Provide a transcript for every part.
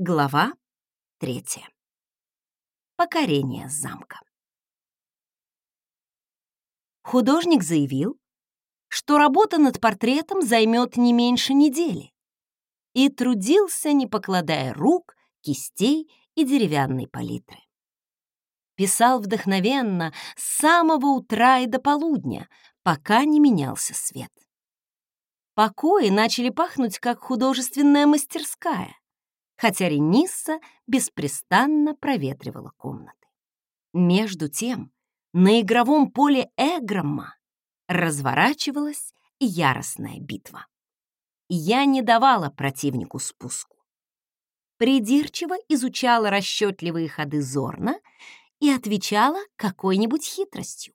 Глава третья. Покорение замка. Художник заявил, что работа над портретом займет не меньше недели, и трудился, не покладая рук, кистей и деревянной палитры. Писал вдохновенно с самого утра и до полудня, пока не менялся свет. Покои начали пахнуть, как художественная мастерская, хотя Ренисса беспрестанно проветривала комнаты. Между тем, на игровом поле Эгромма разворачивалась яростная битва. Я не давала противнику спуску. Придирчиво изучала расчетливые ходы Зорна и отвечала какой-нибудь хитростью.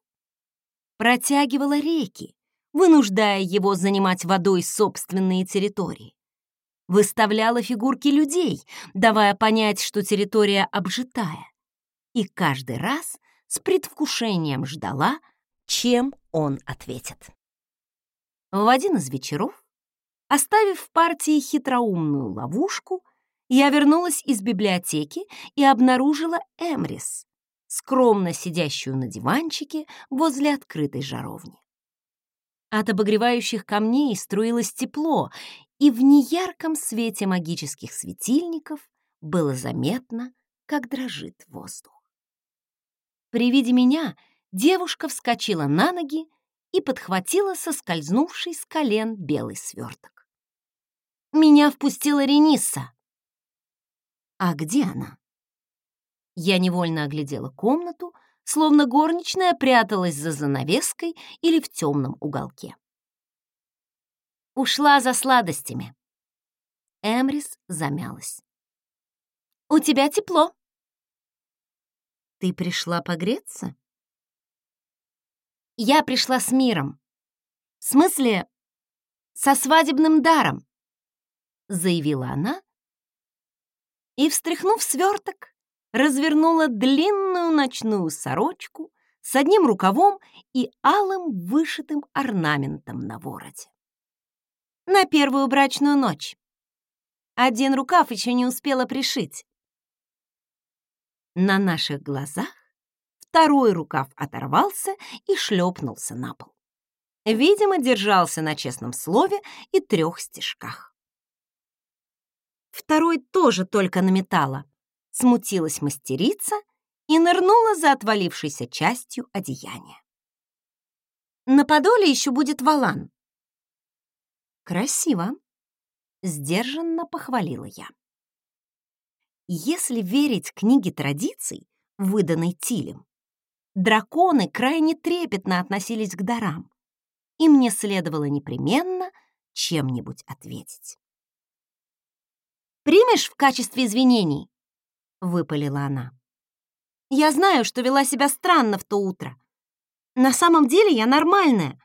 Протягивала реки, вынуждая его занимать водой собственные территории. Выставляла фигурки людей, давая понять, что территория обжитая. И каждый раз с предвкушением ждала, чем он ответит. В один из вечеров, оставив в партии хитроумную ловушку, я вернулась из библиотеки и обнаружила Эмрис, скромно сидящую на диванчике возле открытой жаровни. От обогревающих камней струилось тепло, и в неярком свете магических светильников было заметно, как дрожит воздух. При виде меня девушка вскочила на ноги и подхватила соскользнувший с колен белый сверток. «Меня впустила Ренисса!» «А где она?» Я невольно оглядела комнату, словно горничная пряталась за занавеской или в темном уголке. Ушла за сладостями. Эмрис замялась. «У тебя тепло». «Ты пришла погреться?» «Я пришла с миром. В смысле, со свадебным даром», — заявила она и, встряхнув сверток, развернула длинную ночную сорочку с одним рукавом и алым вышитым орнаментом на вороте. На первую брачную ночь. Один рукав еще не успела пришить. На наших глазах второй рукав оторвался и шлепнулся на пол. Видимо, держался на честном слове и трех стежках. Второй тоже только наметала, смутилась мастерица и нырнула за отвалившейся частью одеяния. На подоле еще будет валан. Красиво, сдержанно похвалила я. Если верить книге традиций, выданной Тилем, драконы крайне трепетно относились к дарам, и мне следовало непременно чем-нибудь ответить. «Примешь в качестве извинений?» выпалила она. Я знаю, что вела себя странно в то утро. На самом деле я нормальная,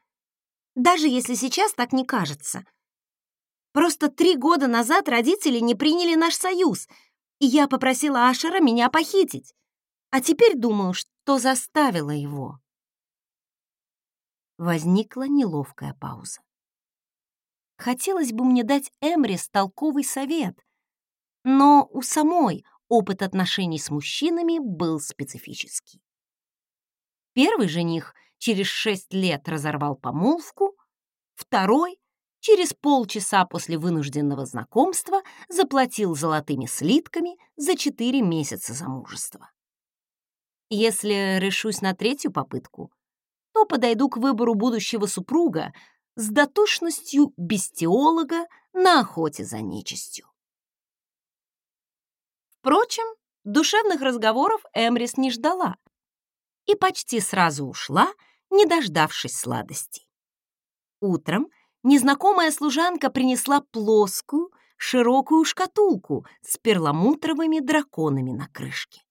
даже если сейчас так не кажется. Просто три года назад родители не приняли наш союз, и я попросила Ашера меня похитить. А теперь думаю, что заставила его. Возникла неловкая пауза. Хотелось бы мне дать Эмрис толковый совет, но у самой опыт отношений с мужчинами был специфический. Первый жених через шесть лет разорвал помолвку, второй через полчаса после вынужденного знакомства заплатил золотыми слитками за четыре месяца замужества. Если решусь на третью попытку, то подойду к выбору будущего супруга с дотошностью бестиолога на охоте за нечистью. Впрочем, душевных разговоров Эмрис не ждала и почти сразу ушла, не дождавшись сладостей. Утром незнакомая служанка принесла плоскую, широкую шкатулку с перламутровыми драконами на крышке.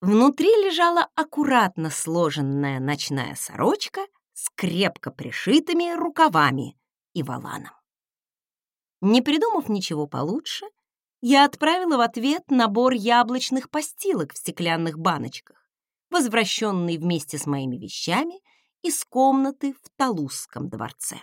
Внутри лежала аккуратно сложенная ночная сорочка с крепко пришитыми рукавами и воланом. Не придумав ничего получше, я отправила в ответ набор яблочных постилок в стеклянных баночках, возвращенный вместе с моими вещами из комнаты в Талузском дворце.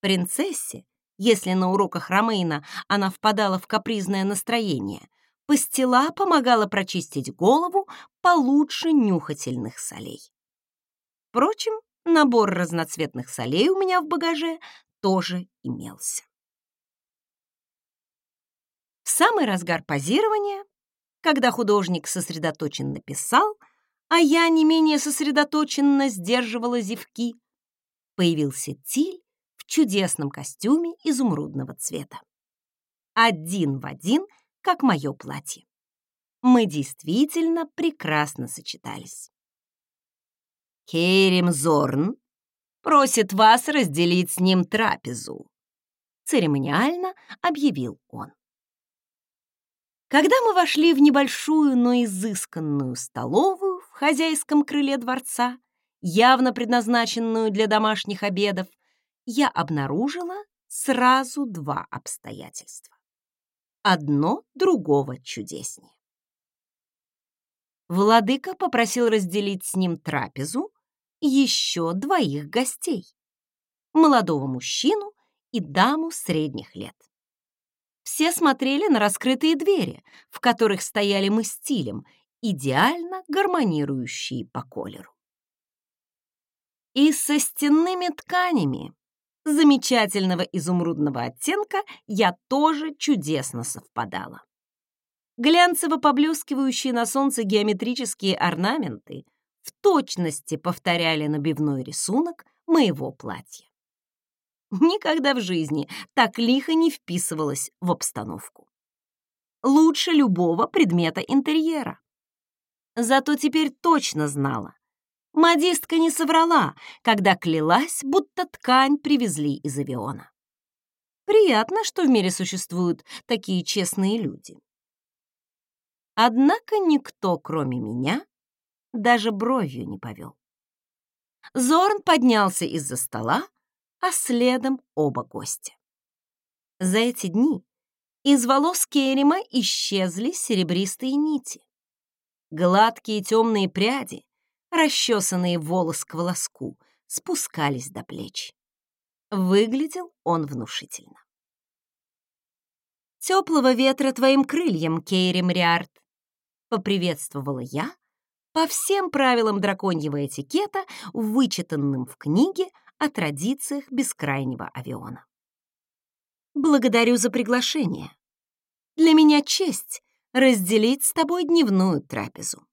Принцессе, Если на уроках Ромейна она впадала в капризное настроение, пастила помогала прочистить голову получше нюхательных солей. Впрочем, набор разноцветных солей у меня в багаже тоже имелся. В самый разгар позирования, когда художник сосредоточенно писал, а я не менее сосредоточенно сдерживала зевки, появился Тиль в чудесном костюме изумрудного цвета. Один в один, как мое платье. Мы действительно прекрасно сочетались. Керим Зорн просит вас разделить с ним трапезу», — церемониально объявил он. Когда мы вошли в небольшую, но изысканную столовую хозяйском крыле дворца, явно предназначенную для домашних обедов, я обнаружила сразу два обстоятельства. Одно другого чудеснее. Владыка попросил разделить с ним трапезу еще двоих гостей — молодого мужчину и даму средних лет. Все смотрели на раскрытые двери, в которых стояли мы стилем, идеально гармонирующие по колеру. И со стенными тканями замечательного изумрудного оттенка я тоже чудесно совпадала. Глянцево поблескивающие на солнце геометрические орнаменты в точности повторяли набивной рисунок моего платья. Никогда в жизни так лихо не вписывалась в обстановку. Лучше любого предмета интерьера. Зато теперь точно знала. Модистка не соврала, когда клялась, будто ткань привезли из авиона. Приятно, что в мире существуют такие честные люди. Однако никто, кроме меня, даже бровью не повел. Зорн поднялся из-за стола, а следом оба гостя. За эти дни из волос Керема исчезли серебристые нити. Гладкие темные пряди, расчесанные волос к волоску, спускались до плеч. Выглядел он внушительно. «Теплого ветра твоим крыльям, Кейрим Риард!» — поприветствовала я по всем правилам драконьего этикета, вычитанным в книге о традициях бескрайнего авиона. Благодарю за приглашение. Для меня честь разделить с тобой дневную трапезу.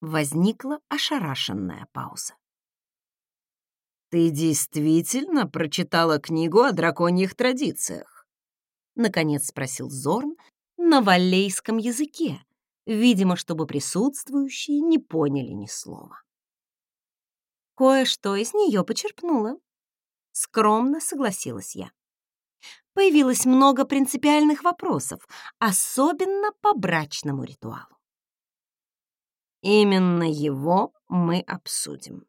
Возникла ошарашенная пауза. «Ты действительно прочитала книгу о драконьих традициях?» Наконец спросил Зорн на валлейском языке, видимо, чтобы присутствующие не поняли ни слова. Кое-что из нее почерпнула. Скромно согласилась я. Появилось много принципиальных вопросов, особенно по брачному ритуалу. Именно его мы обсудим,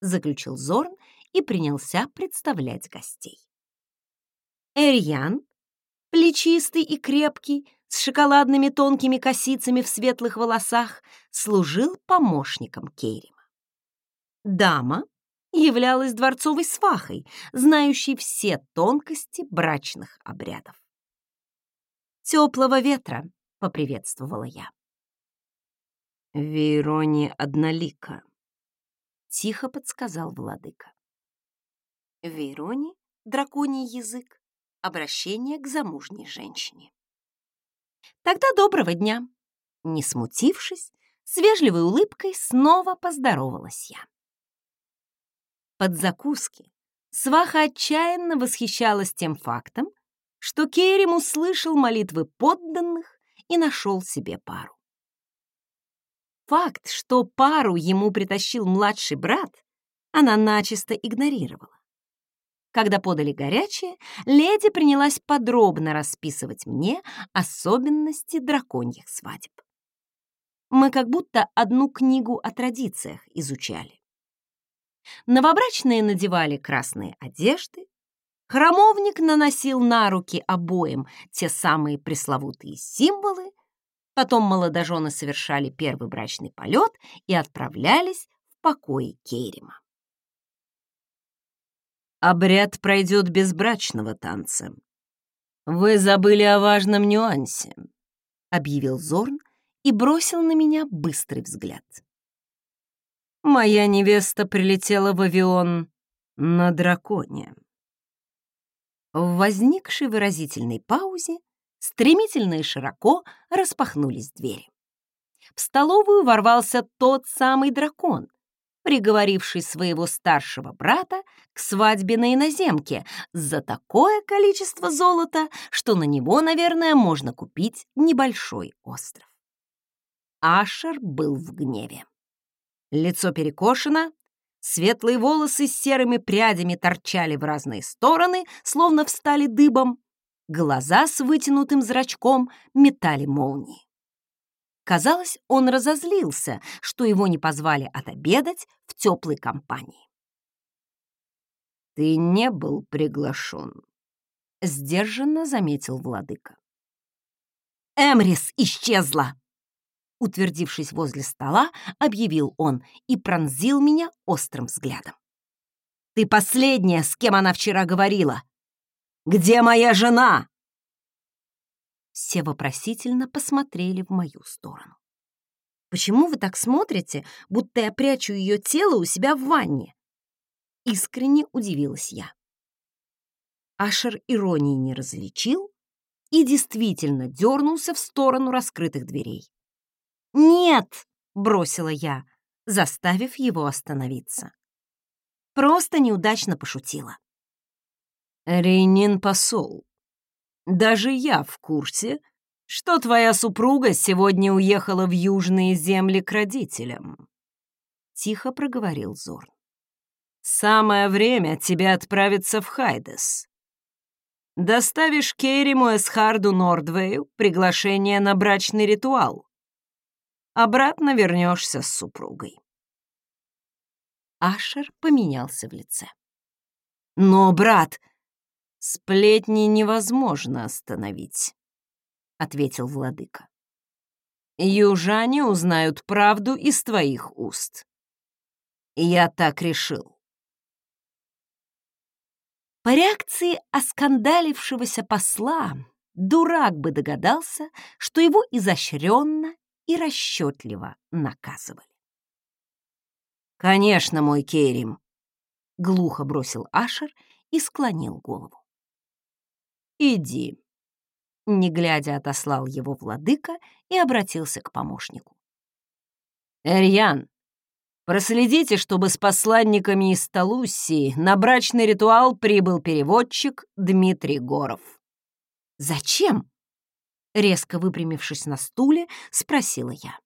заключил Зорн и принялся представлять гостей. Эрьян, плечистый и крепкий, с шоколадными тонкими косицами в светлых волосах, служил помощником Кейри дама являлась дворцовой свахой, знающей все тонкости брачных обрядов. «Теплого ветра!» — поприветствовала я. «Вейрони однолика», — тихо подсказал владыка. Вейрони — драконий язык, обращение к замужней женщине. «Тогда доброго дня!» Не смутившись, с вежливой улыбкой снова поздоровалась я под закуски, сваха отчаянно восхищалась тем фактом, что Керем услышал молитвы подданных и нашел себе пару. Факт, что пару ему притащил младший брат, она начисто игнорировала. Когда подали горячее, леди принялась подробно расписывать мне особенности драконьих свадеб. Мы как будто одну книгу о традициях изучали. Новобрачные надевали красные одежды, храмовник наносил на руки обоим те самые пресловутые символы, потом молодожены совершали первый брачный полет и отправлялись в покои Кейрима. Обряд пройдет без брачного танца. Вы забыли о важном нюансе, объявил Зорн и бросил на меня быстрый взгляд. Моя невеста прилетела в авион на драконе. В возникшей выразительной паузе стремительно и широко распахнулись двери. В столовую ворвался тот самый дракон, приговоривший своего старшего брата к свадьбе на иноземке за такое количество золота, что на него, наверное, можно купить небольшой остров. Ашер был в гневе. Лицо перекошено, Светлые волосы с серыми прядями торчали в разные стороны, словно встали дыбом. Глаза с вытянутым зрачком метали молнии. Казалось, он разозлился, что его не позвали отобедать в теплой компании. «Ты не был приглашен», — сдержанно заметил владыка. «Эмрис исчезла!» Утвердившись возле стола, объявил он и пронзил меня острым взглядом. «Ты последняя, с кем она вчера говорила! Где моя жена?» Все вопросительно посмотрели в мою сторону. «Почему вы так смотрите, будто я прячу ее тело у себя в ванне?» Искренне удивилась я. Ашер иронии не различил и действительно дернулся в сторону раскрытых дверей. «Нет!» — бросила я, заставив его остановиться. Просто неудачно пошутила. «Рейнин посол, даже я в курсе, что твоя супруга сегодня уехала в южные земли к родителям», — тихо проговорил Зорн. «Самое время тебе отправиться в Хайдес. Доставишь Кейриму Эсхарду Нордвею приглашение на брачный ритуал обратно вернешься с супругой. Ашер поменялся в лице. «Но, брат, сплетни невозможно остановить», — ответил владыка. «Южане узнают правду из твоих уст. Я так решил». По реакции оскандалившегося посла дурак бы догадался, что его изощренно и расчетливо наказывали. «Конечно, мой Керим!» — глухо бросил Ашер и склонил голову. «Иди!» — не глядя отослал его владыка и обратился к помощнику. «Эрьян, проследите, чтобы с посланниками из Талуссии на брачный ритуал прибыл переводчик Дмитрий Горов». «Зачем?» Резко выпрямившись на стуле, спросила я.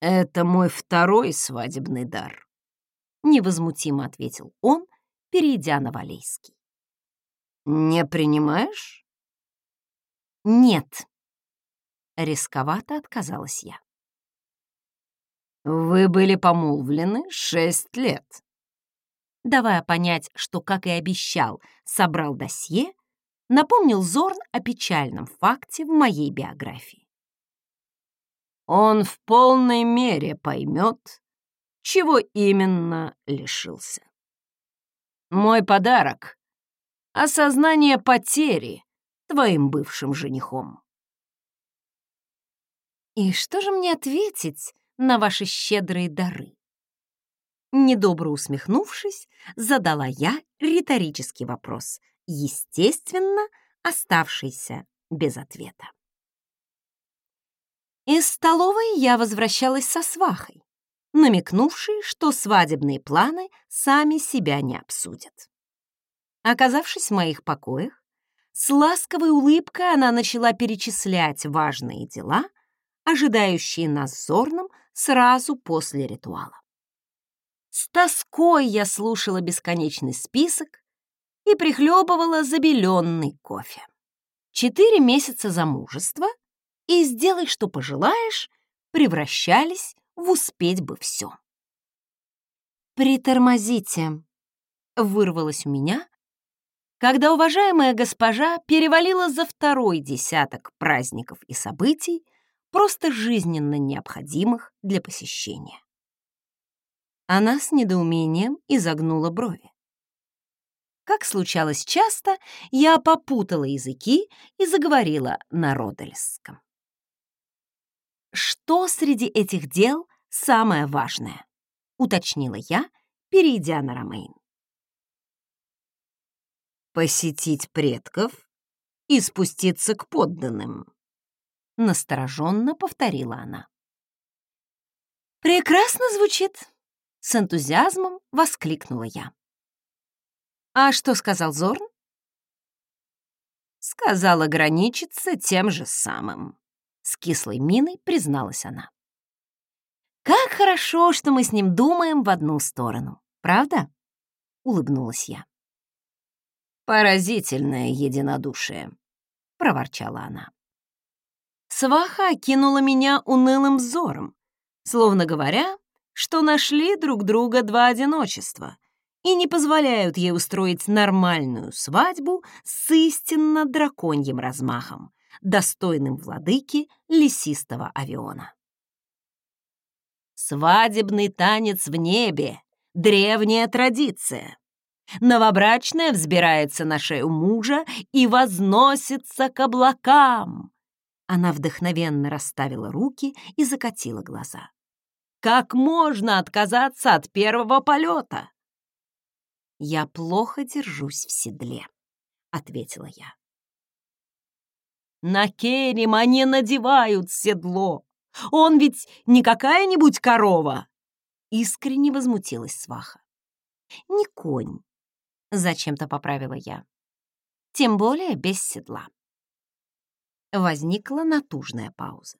«Это мой второй свадебный дар», — невозмутимо ответил он, перейдя на Валейский. «Не принимаешь?» «Нет», — рисковато отказалась я. «Вы были помолвлены шесть лет», давая понять, что, как и обещал, собрал досье, напомнил Зорн о печальном факте в моей биографии. Он в полной мере поймет, чего именно лишился. Мой подарок — осознание потери твоим бывшим женихом. И что же мне ответить на ваши щедрые дары? Недобро усмехнувшись, задала я риторический вопрос, естественно, оставшийся без ответа. Из столовой я возвращалась со свахой, намекнувшей, что свадебные планы сами себя не обсудят. Оказавшись в моих покоях, с ласковой улыбкой она начала перечислять важные дела, ожидающие нас зорным сразу после ритуала. С тоской я слушала бесконечный список, и прихлебывала забеленный кофе. Четыре месяца замужества и «сделай, что пожелаешь» превращались в «успеть бы все». «Притормозите», — вырвалось у меня, когда уважаемая госпожа перевалила за второй десяток праздников и событий, просто жизненно необходимых для посещения. Она с недоумением изогнула брови. Как случалось часто, я попутала языки и заговорила на родельском. «Что среди этих дел самое важное?» — уточнила я, перейдя на ромейн. «Посетить предков и спуститься к подданным», — настороженно повторила она. «Прекрасно звучит!» — с энтузиазмом воскликнула я. «А что сказал Зорн?» «Сказал ограничиться тем же самым», — с кислой миной призналась она. «Как хорошо, что мы с ним думаем в одну сторону, правда?» — улыбнулась я. «Поразительное единодушие», — проворчала она. Сваха окинула меня унылым взором, словно говоря, что нашли друг друга два одиночества и не позволяют ей устроить нормальную свадьбу с истинно драконьим размахом, достойным владыки лесистого авиона. Свадебный танец в небе — древняя традиция. Новобрачная взбирается на шею мужа и возносится к облакам. Она вдохновенно расставила руки и закатила глаза. Как можно отказаться от первого полета? Я плохо держусь в седле, ответила я. На Керем они надевают седло. Он ведь не какая-нибудь корова. Искренне возмутилась сваха. Не конь. Зачем-то поправила я. Тем более без седла. Возникла натужная пауза.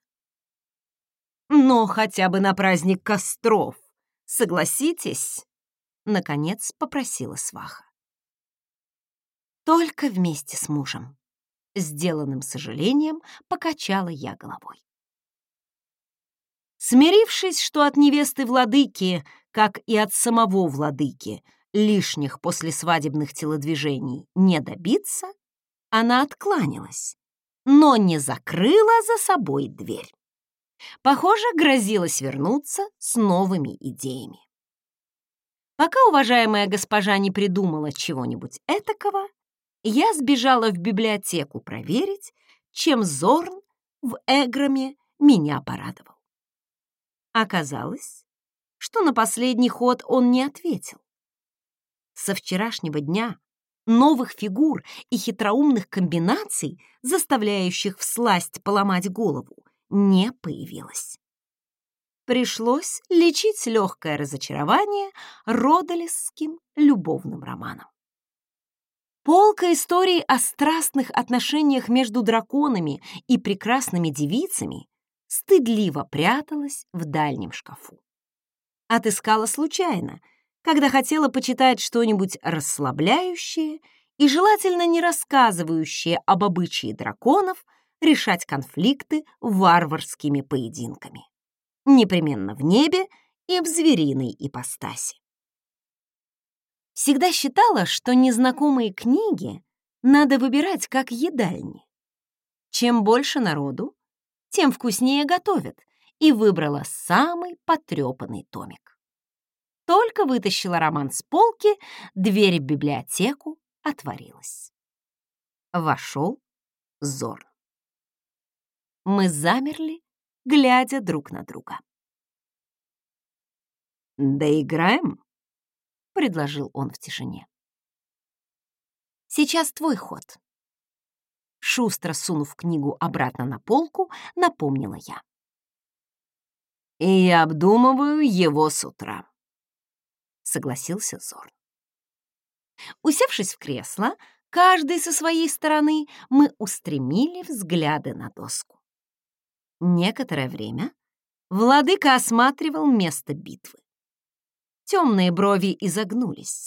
Но хотя бы на праздник костров. Согласитесь?» Наконец попросила сваха. «Только вместе с мужем». Сделанным сожалением покачала я головой. Смирившись, что от невесты владыки, как и от самого владыки, лишних послесвадебных телодвижений не добиться, она откланялась, но не закрыла за собой дверь. Похоже, грозилась вернуться с новыми идеями. Пока уважаемая госпожа не придумала чего-нибудь этакого, я сбежала в библиотеку проверить, чем Зорн в Эграме меня порадовал. Оказалось, что на последний ход он не ответил. Со вчерашнего дня новых фигур и хитроумных комбинаций, заставляющих всласть поломать голову, не появилось. Пришлось лечить легкое разочарование родолесским любовным романом. Полка историй о страстных отношениях между драконами и прекрасными девицами стыдливо пряталась в дальнем шкафу. Отыскала случайно, когда хотела почитать что-нибудь расслабляющее и желательно не рассказывающее об обычае драконов — решать конфликты варварскими поединками. Непременно в небе и в звериной ипостаси. Всегда считала, что незнакомые книги надо выбирать как едальни. Чем больше народу, тем вкуснее готовят, и выбрала самый потрепанный томик. Только вытащила роман с полки, дверь в библиотеку отворилась. Вошел Зорн. Мы замерли, глядя друг на друга. «Доиграем?» — предложил он в тишине. «Сейчас твой ход». Шустро сунув книгу обратно на полку, напомнила я. «И я обдумываю его с утра», — согласился Зорн. Усевшись в кресло, каждый со своей стороны, мы устремили взгляды на доску. Некоторое время владыка осматривал место битвы. Темные брови изогнулись.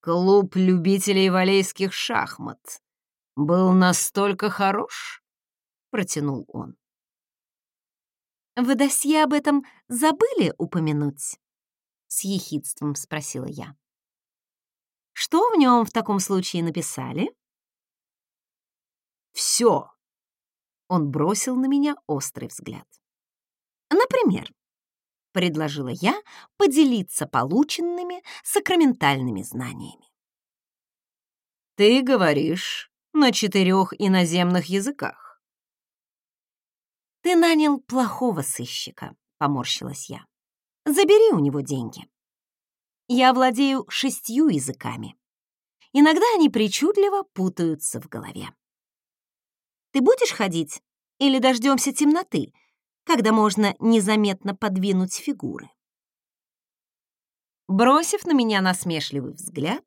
Клуб любителей валейских шахмат был настолько хорош, протянул он. «Вы досье об этом забыли упомянуть?» — с ехидством спросила я. «Что в нем в таком случае написали?» «Все», он бросил на меня острый взгляд. Например, — предложила я поделиться полученными сакраментальными знаниями. «Ты говоришь на четырех иноземных языках». «Ты нанял плохого сыщика», — поморщилась я. «Забери у него деньги. Я владею шестью языками. Иногда они причудливо путаются в голове. Ты будешь ходить или дождемся темноты, когда можно незаметно подвинуть фигуры?» Бросив на меня насмешливый взгляд,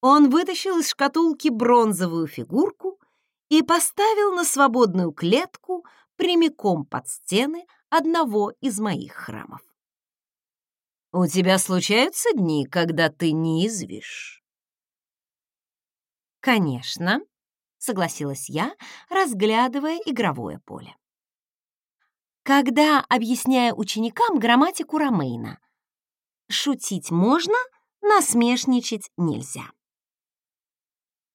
он вытащил из шкатулки бронзовую фигурку и поставил на свободную клетку прямиком под стены одного из моих храмов. «У тебя случаются дни, когда ты не извишь?» «Конечно», — согласилась я, разглядывая игровое поле. «Когда объясняя ученикам грамматику Ромейна, шутить можно, насмешничать нельзя».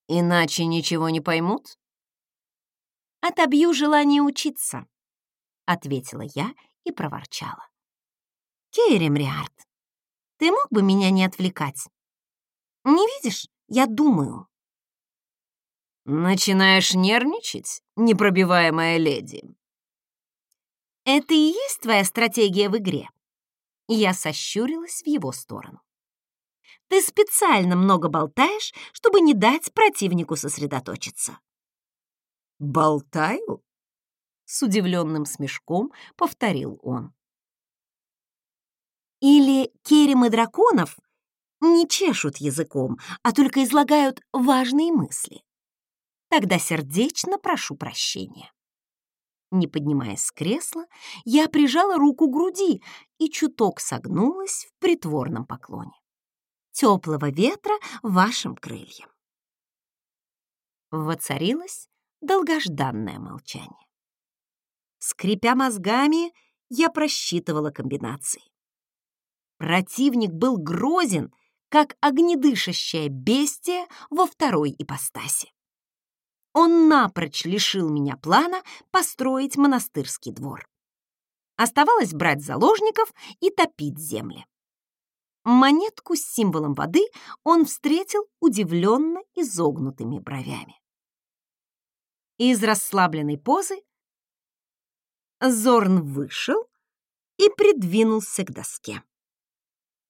«Иначе ничего не поймут?» «Отобью желание учиться», — ответила я и проворчала. «Кейри Мриарт, ты мог бы меня не отвлекать? Не видишь, я думаю». «Начинаешь нервничать, непробиваемая леди?» «Это и есть твоя стратегия в игре?» Я сощурилась в его сторону. «Ты специально много болтаешь, чтобы не дать противнику сосредоточиться». «Болтаю?» С удивленным смешком повторил он. Или керемы драконов не чешут языком, а только излагают важные мысли. Тогда сердечно прошу прощения. Не поднимаясь с кресла, я прижала руку к груди и чуток согнулась в притворном поклоне. Теплого ветра вашим крыльям. Воцарилось долгожданное молчание. Скрипя мозгами, я просчитывала комбинации. Противник был грозен, как огнедышащая бестия во второй ипостаси. Он напрочь лишил меня плана построить монастырский двор. Оставалось брать заложников и топить земли. Монетку с символом воды он встретил удивленно изогнутыми бровями. Из расслабленной позы Зорн вышел и придвинулся к доске.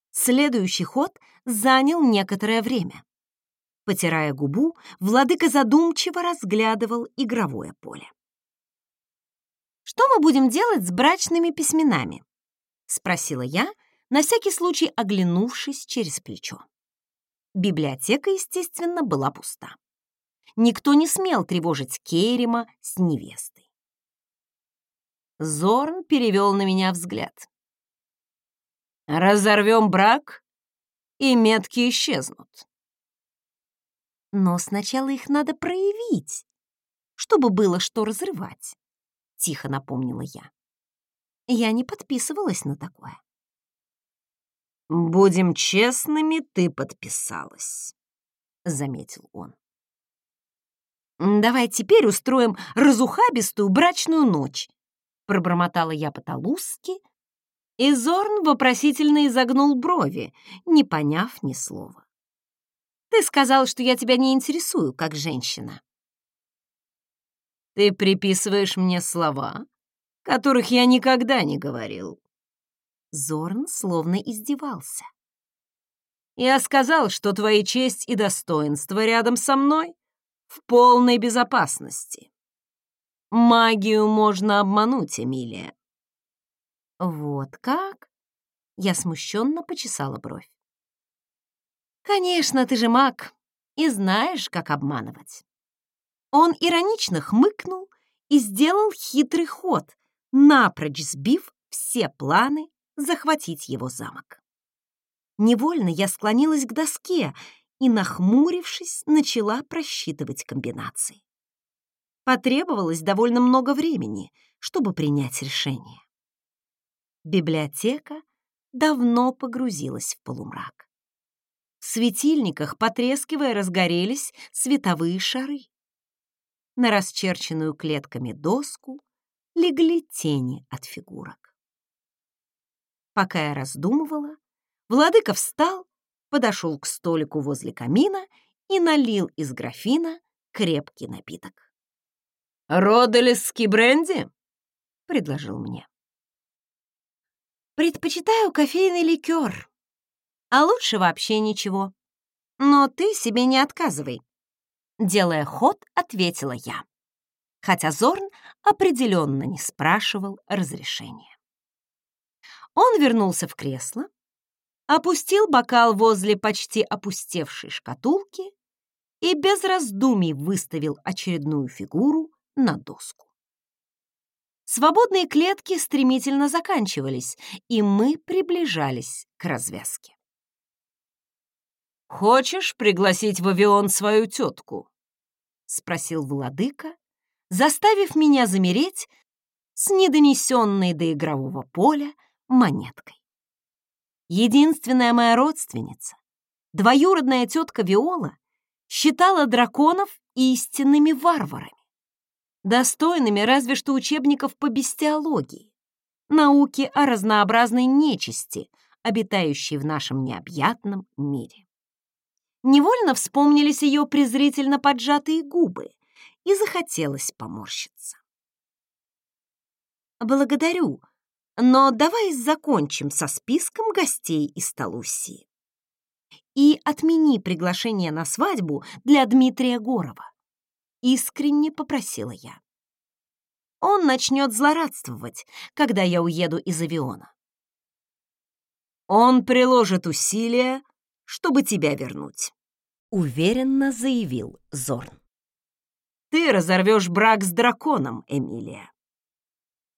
Следующий ход занял некоторое время. Потирая губу, владыка задумчиво разглядывал игровое поле. «Что мы будем делать с брачными письменами?» — спросила я, на всякий случай оглянувшись через плечо. Библиотека, естественно, была пуста. Никто не смел тревожить Керема с невестой. Зорн перевел на меня взгляд. Разорвем брак, и метки исчезнут. Но сначала их надо проявить, чтобы было что разрывать, — тихо напомнила я. Я не подписывалась на такое. «Будем честными, ты подписалась», — заметил он. «Давай теперь устроим разухабистую брачную ночь», — пробормотала я по-талузски, и Зорн вопросительно изогнул брови, не поняв ни слова. «Ты сказал, что я тебя не интересую, как женщина». «Ты приписываешь мне слова, которых я никогда не говорил». Зорн словно издевался. «Я сказал, что твоя честь и достоинство рядом со мной в полной безопасности. Магию можно обмануть, Эмилия. «Вот как?» Я смущенно почесала бровь. «Конечно, ты же маг и знаешь, как обманывать». Он иронично хмыкнул и сделал хитрый ход, напрочь сбив все планы захватить его замок. Невольно я склонилась к доске и, нахмурившись, начала просчитывать комбинации. Потребовалось довольно много времени, чтобы принять решение. Библиотека давно погрузилась в полумрак. Светильниках, потрескивая, разгорелись световые шары. На расчерченную клетками доску легли тени от фигурок. Пока я раздумывала, владыка встал, подошел к столику возле камина и налил из графина крепкий напиток. «Родолесский бренди?» — предложил мне. «Предпочитаю кофейный ликер, а лучше вообще ничего. Но ты себе не отказывай», — делая ход, ответила я, хотя Зорн определенно не спрашивал разрешения. Он вернулся в кресло, опустил бокал возле почти опустевшей шкатулки и без раздумий выставил очередную фигуру на доску. Свободные клетки стремительно заканчивались, и мы приближались к развязке. «Хочешь пригласить в авион свою тетку?» — спросил владыка, заставив меня замереть с недонесенной до игрового поля монеткой. Единственная моя родственница, двоюродная тетка Виола, считала драконов истинными варварами, достойными разве что учебников по бестиологии, науки о разнообразной нечисти, обитающей в нашем необъятном мире. Невольно вспомнились ее презрительно поджатые губы, и захотелось поморщиться. «Благодарю, но давай закончим со списком гостей из Талусии. И отмени приглашение на свадьбу для Дмитрия Горова. Искренне попросила я. Он начнет злорадствовать, когда я уеду из авиона. Он приложит усилия, чтобы тебя вернуть, уверенно заявил Зорн. Ты разорвешь брак с драконом, Эмилия.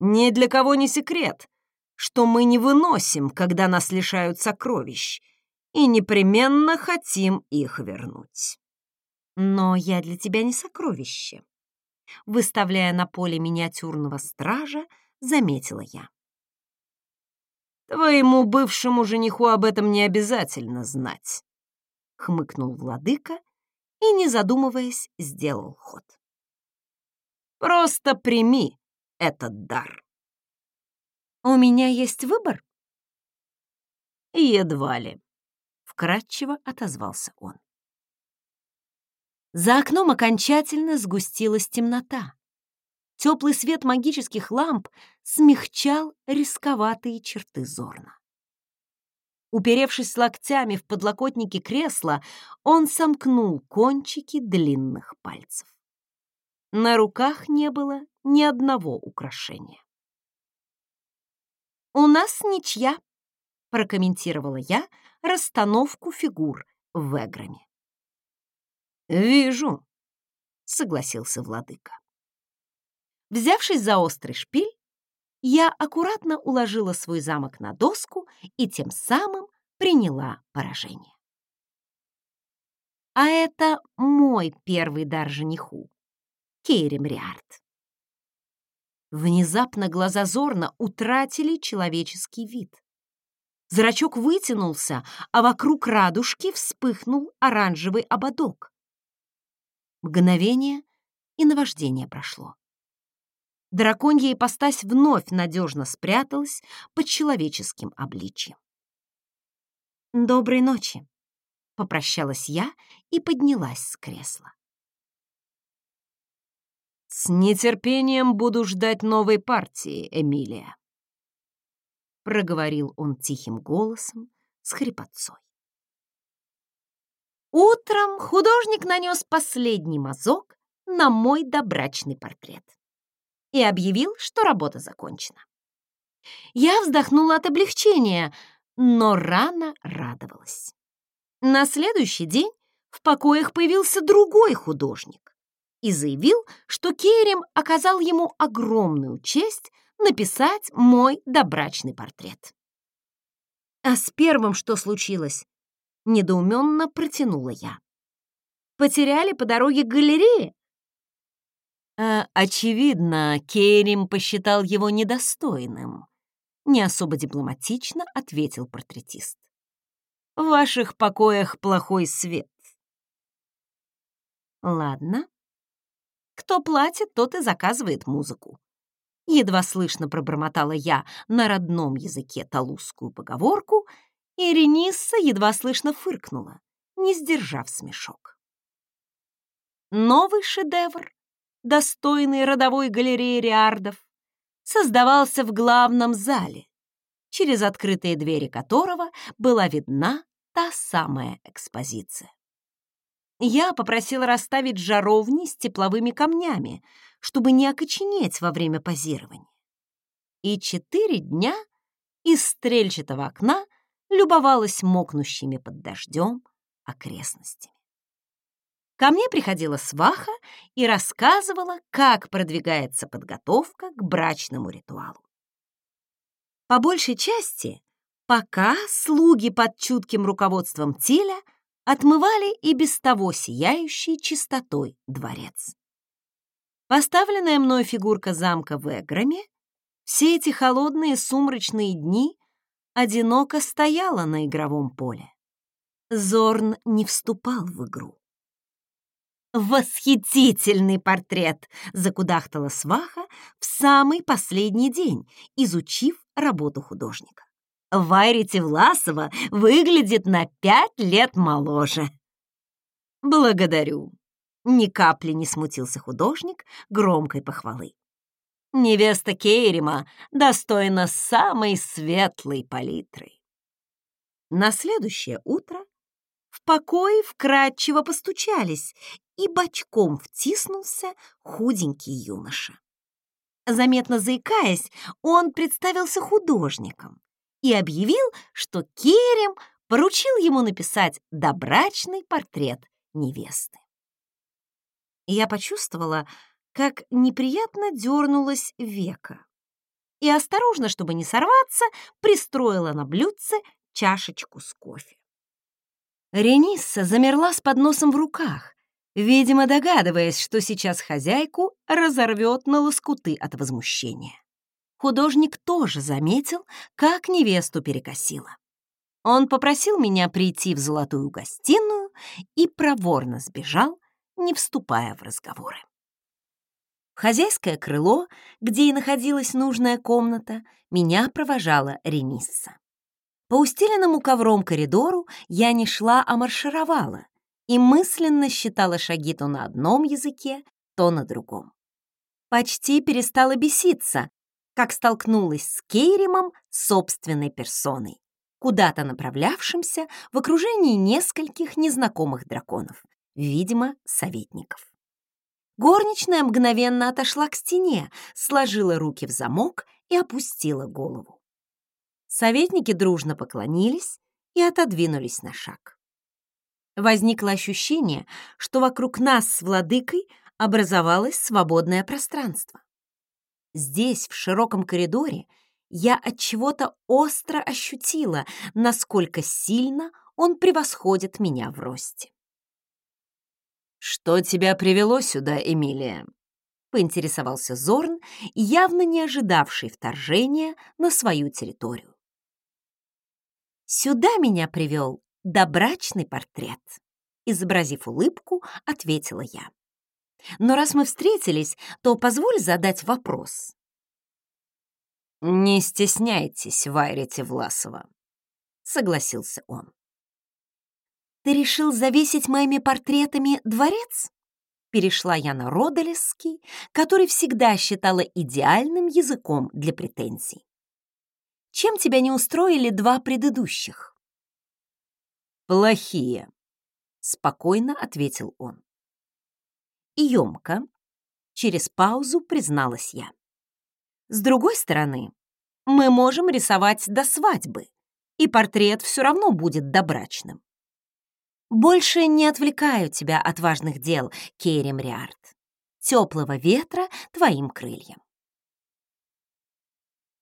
Ни для кого не секрет, что мы не выносим, когда нас лишают сокровищ, и непременно хотим их вернуть. Но я для тебя не сокровище. Выставляя на поле миниатюрного стража, заметила я. Твоему бывшему жениху об этом не обязательно знать, хмыкнул владыка и, не задумываясь, сделал ход. Просто прими этот дар. «У меня есть выбор?» «Едва ли», — вкратчиво отозвался он. За окном окончательно сгустилась темнота. Теплый свет магических ламп смягчал рисковатые черты Зорна. Уперевшись локтями в подлокотники кресла, он сомкнул кончики длинных пальцев. На руках не было ни одного украшения. «У нас ничья», — прокомментировала я расстановку фигур в Эграме. «Вижу», — согласился владыка. Взявшись за острый шпиль, я аккуратно уложила свой замок на доску и тем самым приняла поражение. А это мой первый дар жениху, Кейрим Риард. Внезапно глаза Зорна утратили человеческий вид. Зрачок вытянулся, а вокруг радужки вспыхнул оранжевый ободок. Мгновение, и наваждение прошло. Драконья ипостась вновь надежно спряталась под человеческим обличьем. «Доброй ночи», — попрощалась я и поднялась с кресла. «С нетерпением буду ждать новой партии, Эмилия», — проговорил он тихим голосом с хрипотцой. Утром художник нанес последний мазок на мой добрачный портрет и объявил, что работа закончена. Я вздохнула от облегчения, но рано радовалась. На следующий день в покоях появился другой художник и заявил, что Керем оказал ему огромную честь написать мой добрачный портрет. А с первым что случилось? Недоуменно протянула я. Потеряли по дороге к галерее? А, очевидно, Керим посчитал его недостойным. Не особо дипломатично ответил портретист. В ваших покоях плохой свет. Ладно, кто платит, тот и заказывает музыку. едва слышно пробормотала я на родном языке талузскую поговорку, и Ренисса едва слышно фыркнула, не сдержав смешок. Новый шедевр, достойный родовой галереи Риардов, создавался в главном зале, через открытые двери которого была видна та самая экспозиция. Я попросила расставить жаровни с тепловыми камнями, чтобы не окоченеть во время позирования. И четыре дня из стрельчатого окна любовалась мокнущими под дождем окрестностями. Ко мне приходила сваха и рассказывала, как продвигается подготовка к брачному ритуалу. По большей части, пока слуги под чутким руководством Тиля отмывали и без того сияющий чистотой дворец. Поставленная мной фигурка замка в Эграме все эти холодные сумрачные дни одиноко стояла на игровом поле. Зорн не вступал в игру. «Восхитительный портрет!» — закудахтала сваха в самый последний день, изучив работу художника. Вайрити Власова выглядит на пять лет моложе. Благодарю. Ни капли не смутился художник громкой похвалы. Невеста Кейрима достойна самой светлой палитры. На следующее утро в покое вкрадчиво постучались, и бочком втиснулся худенький юноша. Заметно заикаясь, он представился художником и объявил, что Керем поручил ему написать добрачный портрет невесты. Я почувствовала, как неприятно дернулась века и осторожно, чтобы не сорваться, пристроила на блюдце чашечку с кофе. Ренисса замерла с подносом в руках, видимо, догадываясь, что сейчас хозяйку разорвет на лоскуты от возмущения художник тоже заметил, как невесту перекосило. Он попросил меня прийти в золотую гостиную и проворно сбежал, не вступая в разговоры. Хозяйское крыло, где и находилась нужная комната, меня провожала Ренисса. По устеленному ковром коридору я не шла, а маршировала и мысленно считала шаги то на одном языке, то на другом. Почти перестала беситься, как столкнулась с Кейримом собственной персоной, куда-то направлявшимся в окружении нескольких незнакомых драконов, видимо, советников. Горничная мгновенно отошла к стене, сложила руки в замок и опустила голову. Советники дружно поклонились и отодвинулись на шаг. Возникло ощущение, что вокруг нас с владыкой образовалось свободное пространство. Здесь, в широком коридоре, я от чего-то остро ощутила, насколько сильно он превосходит меня в росте. «Что тебя привело сюда, Эмилия?» — поинтересовался Зорн, явно не ожидавший вторжения на свою территорию. «Сюда меня привел добрачный портрет», — изобразив улыбку, ответила я. Но раз мы встретились, то позволь задать вопрос. «Не стесняйтесь, Вайрите Власова», — согласился он. «Ты решил завесить моими портретами дворец?» Перешла я на Родолесский, который всегда считала идеальным языком для претензий. «Чем тебя не устроили два предыдущих?» «Плохие», — спокойно ответил он и емко, через паузу призналась я. С другой стороны, мы можем рисовать до свадьбы, и портрет все равно будет добрачным. Больше не отвлекаю тебя от важных дел, Керри Мриарт. Теплого ветра твоим крыльям.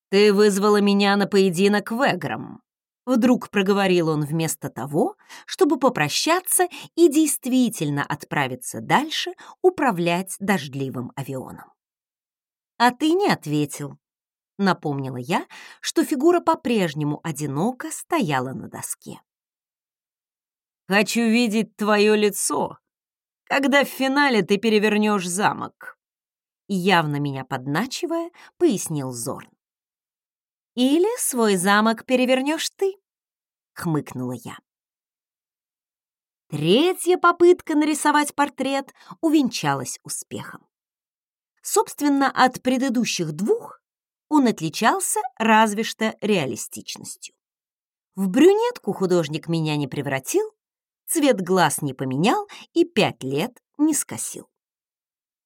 Ты вызвала меня на поединок в Эграм, Вдруг проговорил он вместо того, чтобы попрощаться и действительно отправиться дальше управлять дождливым авионом. «А ты не ответил», — напомнила я, что фигура по-прежнему одиноко стояла на доске. «Хочу видеть твое лицо, когда в финале ты перевернешь замок». явно меня подначивая, пояснил Зорн. «Или свой замок перевернешь ты», — хмыкнула я. Третья попытка нарисовать портрет увенчалась успехом. Собственно, от предыдущих двух он отличался разве что реалистичностью. В брюнетку художник меня не превратил, цвет глаз не поменял и пять лет не скосил.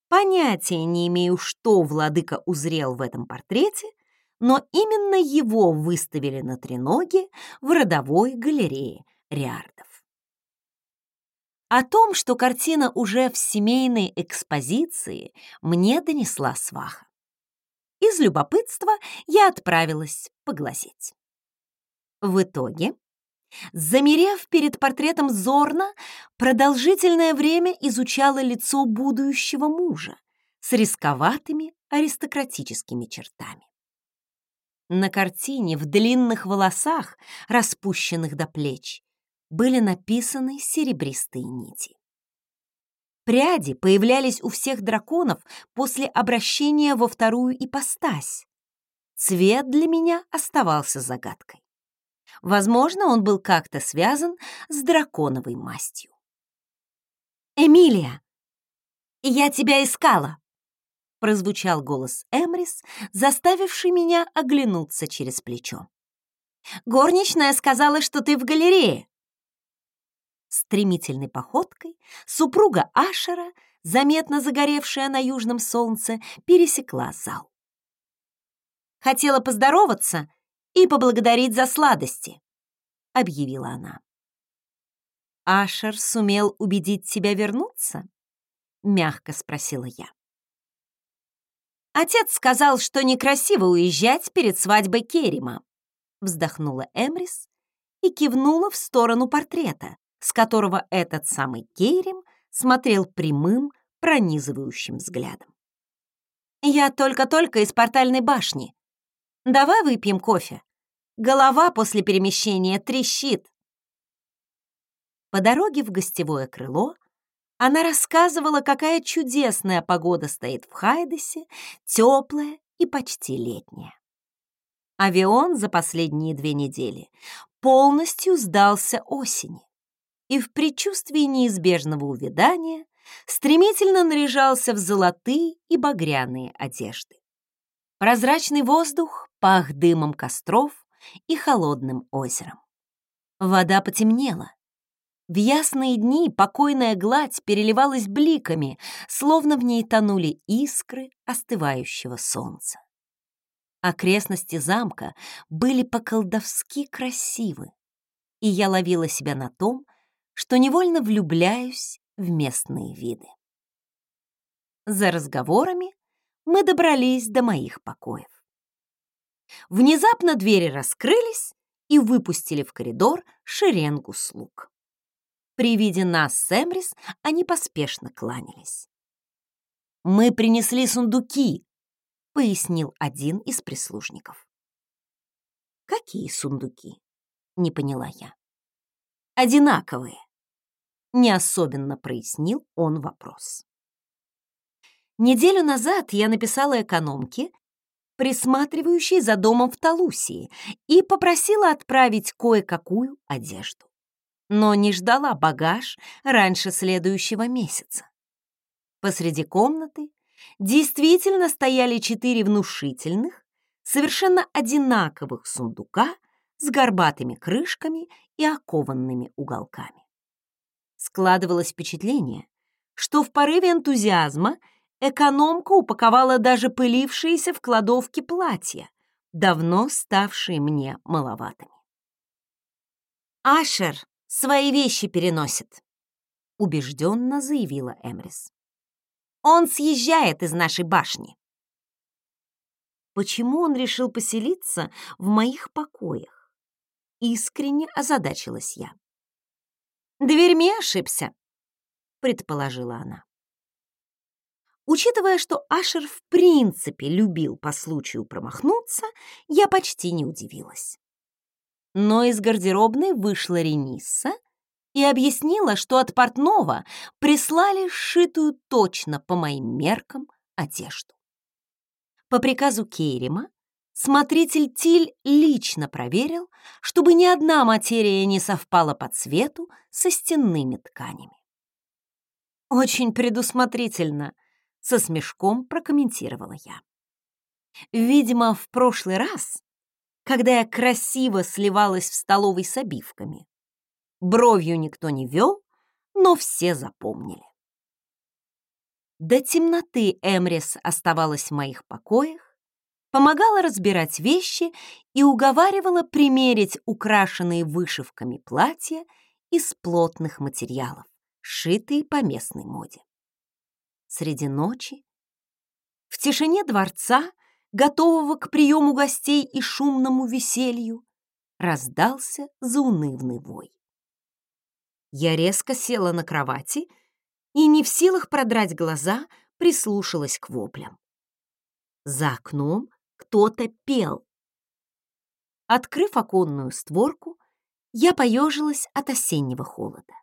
Понятия не имею, что владыка узрел в этом портрете, но именно его выставили на треноге в родовой галерее Риардов. О том, что картина уже в семейной экспозиции, мне донесла сваха. Из любопытства я отправилась поглазеть. В итоге, замерев перед портретом Зорна, продолжительное время изучала лицо будущего мужа с рисковатыми аристократическими чертами. На картине в длинных волосах, распущенных до плеч, были написаны серебристые нити. Пряди появлялись у всех драконов после обращения во вторую ипостась. Цвет для меня оставался загадкой. Возможно, он был как-то связан с драконовой мастью. «Эмилия, я тебя искала!» Прозвучал голос Эмрис, заставивший меня оглянуться через плечо. «Горничная сказала, что ты в галерее!» Стремительной походкой супруга Ашера, заметно загоревшая на южном солнце, пересекла зал. «Хотела поздороваться и поблагодарить за сладости», — объявила она. «Ашер сумел убедить тебя вернуться?» — мягко спросила я. «Отец сказал, что некрасиво уезжать перед свадьбой Керима», — вздохнула Эмрис и кивнула в сторону портрета, с которого этот самый Кейрим смотрел прямым, пронизывающим взглядом. «Я только-только из портальной башни. Давай выпьем кофе. Голова после перемещения трещит». По дороге в гостевое крыло она рассказывала, какая чудесная погода стоит в Хайдесе, теплая и почти летняя. Авион за последние две недели полностью сдался осени и в предчувствии неизбежного увядания стремительно наряжался в золотые и багряные одежды. Прозрачный воздух пах дымом костров и холодным озером. Вода потемнела. В ясные дни покойная гладь переливалась бликами, словно в ней тонули искры остывающего солнца. Окрестности замка были по-колдовски красивы, и я ловила себя на том, что невольно влюбляюсь в местные виды. За разговорами мы добрались до моих покоев. Внезапно двери раскрылись и выпустили в коридор шеренгу слуг. При виде нас с Эмрис они поспешно кланялись. «Мы принесли сундуки», — пояснил один из прислужников. «Какие сундуки?» — не поняла я. «Одинаковые не особенно прояснил он вопрос. Неделю назад я написала экономке, присматривающей за домом в Талусии, и попросила отправить кое-какую одежду. Но не ждала багаж раньше следующего месяца. Посреди комнаты действительно стояли четыре внушительных, совершенно одинаковых сундука с горбатыми крышками и окованными уголками. Складывалось впечатление, что в порыве энтузиазма экономка упаковала даже пылившиеся в кладовке платья, давно ставшие мне маловатыми. «Ашер свои вещи переносит», — убежденно заявила Эмрис. «Он съезжает из нашей башни». Почему он решил поселиться в моих покоях? Искренне озадачилась я. Дверьми ошибся, предположила она. Учитывая, что Ашер в принципе любил по случаю промахнуться, я почти не удивилась. Но из гардеробной вышла Ренисса и объяснила, что от портного прислали сшитую точно по моим меркам одежду. По приказу Кейрима смотритель Тиль лично проверил, чтобы ни одна материя не совпала по цвету со стенными тканями. «Очень предусмотрительно», — со смешком прокомментировала я. Видимо, в прошлый раз, когда я красиво сливалась в столовой с обивками, бровью никто не вел, но все запомнили. До темноты Эмрис оставалась в моих покоях, помогала разбирать вещи и уговаривала примерить украшенные вышивками платья из плотных материалов, сшитые по местной моде. Среди ночи, в тишине дворца, готового к приему гостей и шумному веселью, раздался заунывный вой. Я резко села на кровати и, не в силах продрать глаза, прислушалась к воплям. За окном кто-то пел. Открыв оконную створку, я поежилась от осеннего холода.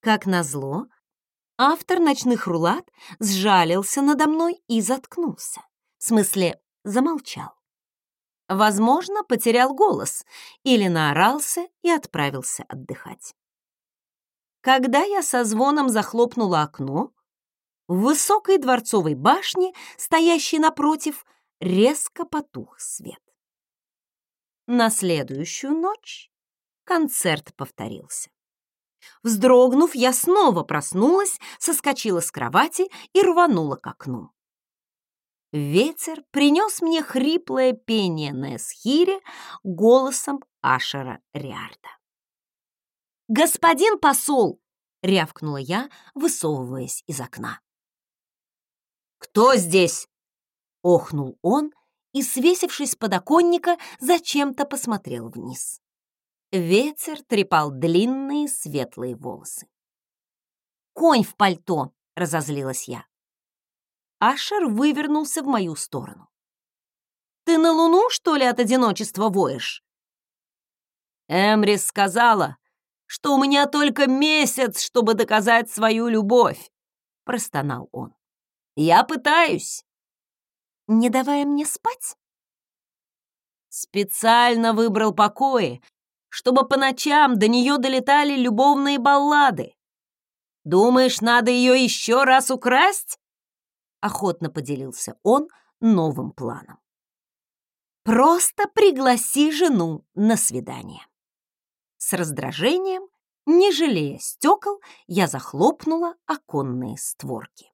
Как назло, автор «Ночных рулат» сжалился надо мной и заткнулся. В смысле, замолчал. Возможно, потерял голос или наорался и отправился отдыхать. Когда я со звоном захлопнула окно, в высокой дворцовой башне, стоящей напротив, резко потух свет. На следующую ночь концерт повторился. Вздрогнув, я снова проснулась, соскочила с кровати и рванула к окну. Ветер принес мне хриплое пение на эсхире голосом Ашера Риарда. «Господин посол!» — рявкнула я, высовываясь из окна. «Кто здесь?» — охнул он и, свесившись с подоконника, зачем-то посмотрел вниз. Ветер трепал длинные светлые волосы. «Конь в пальто!» — разозлилась я. Ашер вывернулся в мою сторону. «Ты на луну, что ли, от одиночества воешь?» Эмрис сказала, что у меня только месяц, чтобы доказать свою любовь, простонал он. Я пытаюсь. Не давая мне спать? Специально выбрал покои, чтобы по ночам до нее долетали любовные баллады. Думаешь, надо ее еще раз украсть? Охотно поделился он новым планом. Просто пригласи жену на свидание. С раздражением, не жалея стекол, я захлопнула оконные створки.